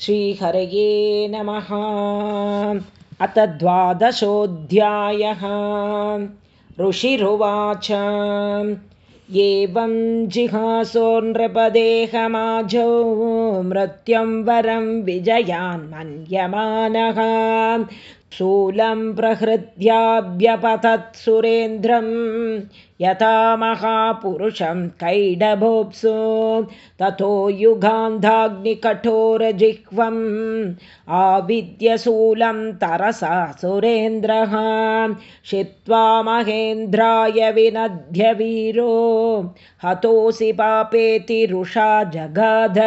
श्रीहरये नमः। अथ द्वादशोऽध्यायः। ऋषिरुवाच। एवं जिहासोनृपदेहमाजौ मृत्युं वरं विजयान्मन्यमानः शूलं प्रहृत्याभ्यपतत् सुरेन्द्रं यथा महापुरुषं कैडभोप्सु ततो युगान्धाग्निकठोरजिह्वम् आविद्यशूलं तरसा सुरेन्द्रः क्षिप्त्वा महेन्द्राय विनध्यवीरो हतोऽसि पापेति रुषा जगाध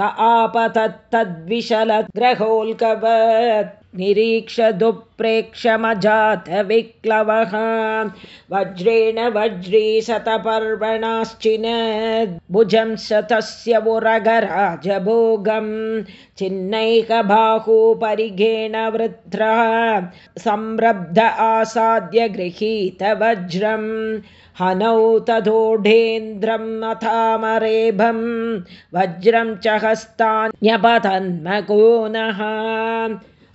क आपतत्तद्विशलग्रहोल्कवत् निरीक्ष दुःप्रेक्षमजातविक्लवः वज्रेण वज्री शतपर्वणाश्चिन भुजं शतस्य उरगराजभोगं चिन्नैकबाहुपरिघेण वृत्रः। संरब्ध आसाद्य गृहीतवज्रम् हनौ तथोढेन्द्रम् अथामरेभं वज्रं च हस्तान्यपतन्मकोनः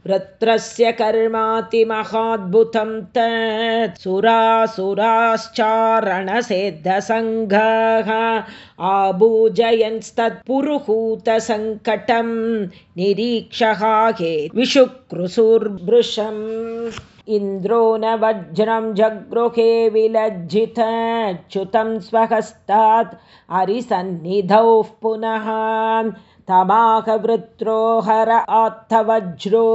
वृत्रस्य कर्मातिमहाद्भुतं तत् सुरासुराश्चारणसेद्धसङ्घः आभूजयंस्तत्पुरुहूतसङ्कटं निरीक्षः हे विशुक्रुसुर्भृशम्। इन्द्रो न वज्रं जगृहे विलज्जितच्युतं स्वहस्तात् हरिसन्निधौः पुनः तमाहवृत्रो हर आत्थवज्रो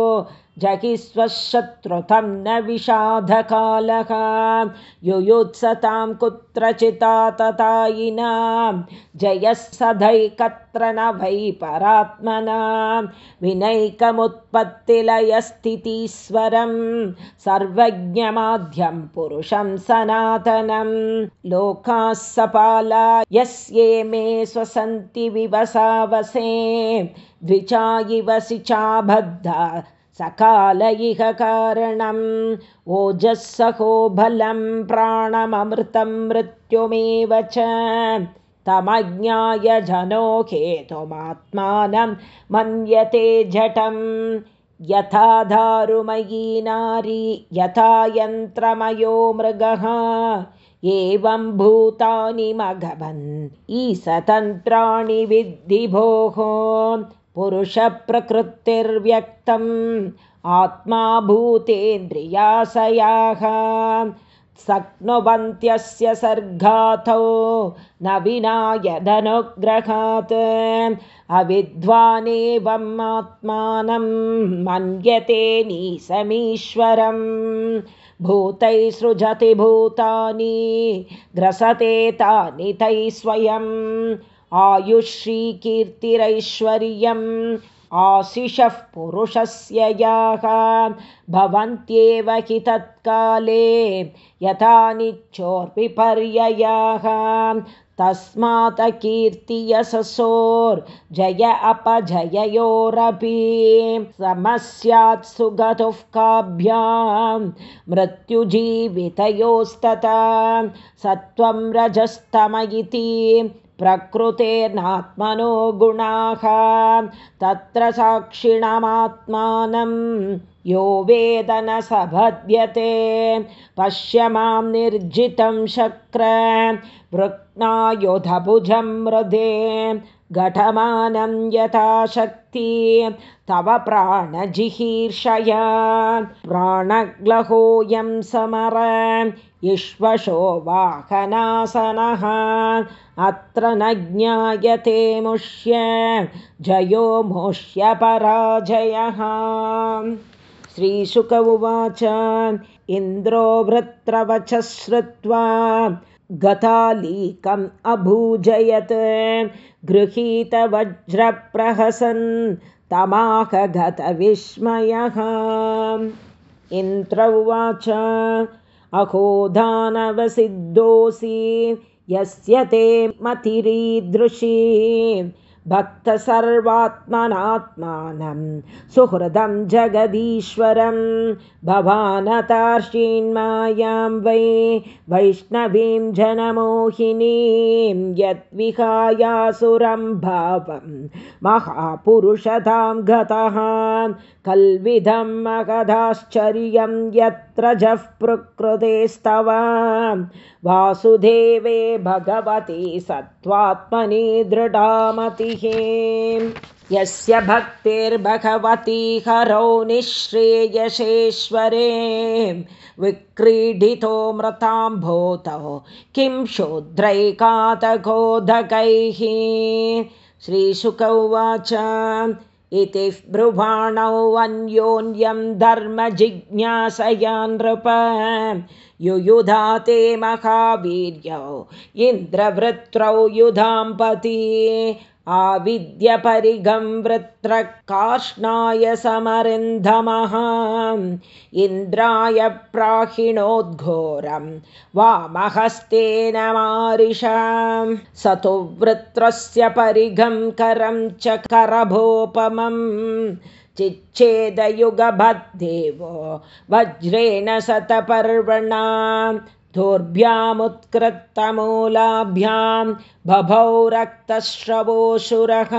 जहिस्वशत्रुतं न विषादकालः। युयुत्सतां कुत्रचिता तथायिनां। जयः न वै परात्मना। विनैकमुत्पत्तिलयस्थितीश्वरं। सर्वज्ञमाध्यं पुरुषं सनातनं। लोकाः सपाला यस्ये मे स्वसन्ति विवसावसे। द्विचा इव सिचाबद्धा सकाल इह कारणम् ओजःसहो बलं प्राणममृतं मृत्युमेव च तमज्ञाय जनो हेतुमात्मानं मन्यते झटं यथा दारुमयी नारी यथा यन्त्रमयो मृगः एवं भूतानि मघवन् ईसतन्त्राणि विद्धिभोः पुरुषप्रकृतिर्व्यक्तम् आत्मा भूतेन्द्रियाशयाः शक्नुवन्त्यस्य सर्गातौ न विना यदनुग्रहात् अविद्वानेवम् आत्मानं मन्यते नीसमीश्वरम् भूतैः सृजति भूतानि ग्रसते तानि तैः स्वयम् आयुश्रीकीर्तिरैश्वर्यम् आशिषः पुरुषस्य याः भवन्त्येव हि तत्काले यथा निच्छोर्विपर्ययाः तस्मात् समस्यात् सुगतुः काभ्यां मृत्युजीवितयोस्तथा। सत्त्वं रजस्तम इति प्रकृतेर्नात्मनो गुणाः। तत्र साक्षिणमात्मानं यो वेदन सभद्यते। पश्य मां निर्जितं शक्र वृक्नायुधभुजं मृदे घटमानं यथाशक्ति तव प्राणजिहीर्षया प्राणग्लहोऽयं समर ईश्वशो वाहनासनः अत्र न ज्ञायते मुष्य जयो मुष्यपराजयः श्रीशुक उवाच इन्द्रो वृत्रवचः श्रुत्वा गतालीकम् अभूजयत्। गृहीतवज्रप्रहसन् तमाहगतविस्मयः इन्द्र उवाच अहोदानवसिद्धोऽसि यस्य ते मतिरीदृशी भक्तसर्वात्मनात्मानं सुहृदं जगदीश्वरं भवानतार्षीन्मायां वै वैष्णवीं जनमोहिनीं यद्विहायासुरं भावं महापुरुषतां गतः कल्विधं मगधाश्चर्यं यत्र जः प्रकृतेस्तव वासुदेवे भगवती सत्त्वात्मनि दृढामतिः। यस्य भक्तिर्भगवती हरौ निःश्रेयसेश्वरे विक्रीडितो मृतां भूतौ किं शूद्रैकातगोधकैः श्रीशुक उवाच इति ब्रुवाणौ अन्योन्यं धर्मजिज्ञासया नृप। युयुधा ते महावीर्यौ इन्द्रवृत्रौ युधाम्पती आविद्यपरिगं वृत्रकाष्णाय समरिन्धमः इन्द्राय प्राहिणोद्घोरं वामहस्तेन मारिषां स तु वृत्रस्य परिघं करं च करभोपमम् चिच्छेदयुगभद्देवो वज्रेण शतपर्वणा दोर्भ्यामुत्कृतमूलाभ्यां बभौ रक्तश्रवोऽसुरः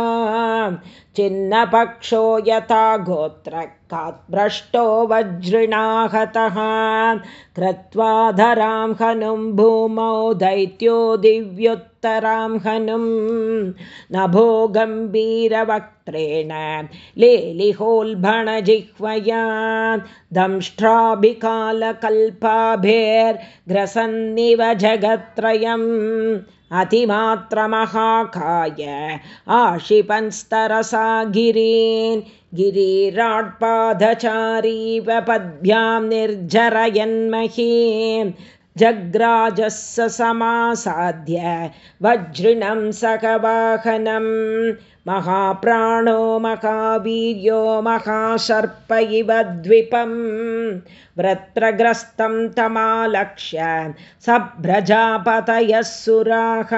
चिन्नपक्षो यथा गोत्रकाद्भ्रष्टो वज्रिणाहतः। कृत्वा धरां हनुं भूमौ दैत्यो दिव्योत्तरां हनुं। नभो गम्भीरवक्त्रेण लेलिहोल्भणजिह्वया। दंष्ट्राभिकालकल्पाभिर्ग्रसन्निव जगत्त्रयम् अतिमात्रमहाकाय आशिपंस्तरसा गिरीन् गिरिराट्पादचारीव पद्भ्यां जग्राजस्य समासाद्य वज्रिणं सकवाहनम् महाप्राणो महावीर्यो महाशर्प इव द्विपं वृत्रग्रस्तं तमालक्ष्य सभ्रजापतयः सुराः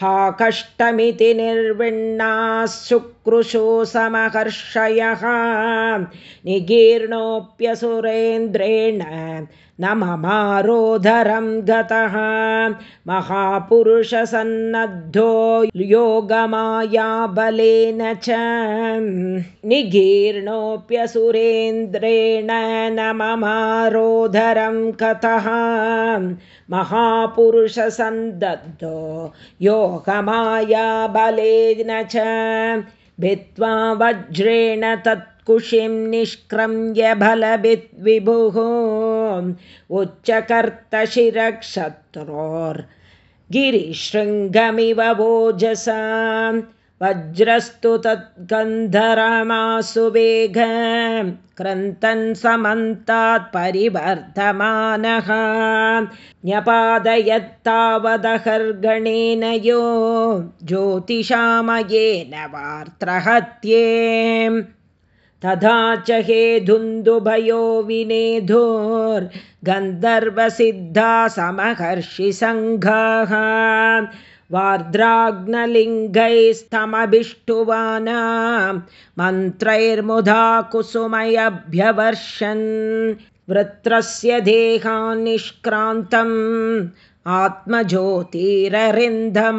हा कष्टमिति निर्विण्णाः शुक्रुशो समहर्षयः निगीर्णोऽप्यसुरेन्द्रेण न ममारोधरं गतः। महापुरुषसन्नद्धो योगमायाबलेन च। निगीर्णोऽप्यसुरेन्द्रेण न ममारोधरं कतः महापुरुषसन्दद्धो योगमायाबलेन च। भित्त्वा वज्रेण तत् कुशिं निष्क्रम्य बलभिद्विभुः उच्चकर्तशिरक्षत्रोर्गिरिशृङ्गमिव वोजसा वज्रस्तु तद्गन्धरमासु वेग क्रन्तन् समन्तात् परिवर्धमानः न्यपादयत्तावदहर्गणेन यो ज्योतिषामयेन वार्त्रहत्ये तथा च हे धुन्दुभयो विनेधोर्गन्धर्वसिद्धा समहर्षिसङ्घाः। वार्द्राग्नलिङ्गैस्तमभिष्टुवाना मन्त्रैर्मुधा कुसुमयभ्यवर्षन्। वृत्रस्य देहान्निष्क्रान्तम् आत्मज्योतिररिन्दम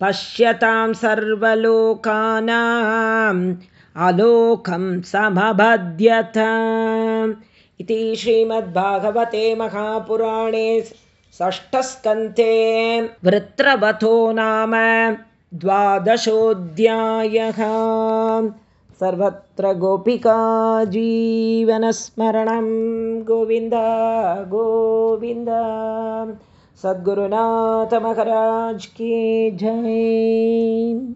पश्यतां सर्वलोकानाम् अलोकं समबध्यत इति श्रीमद्भागवते महापुराणे षष्ठस्कन्ते वृत्रवथो नाम द्वादशोऽध्यायः। सर्वत्र गोपिका जीवनस्मरणं। गोविन्द गोविन्द। सद्गुरुनाथमहराज की जय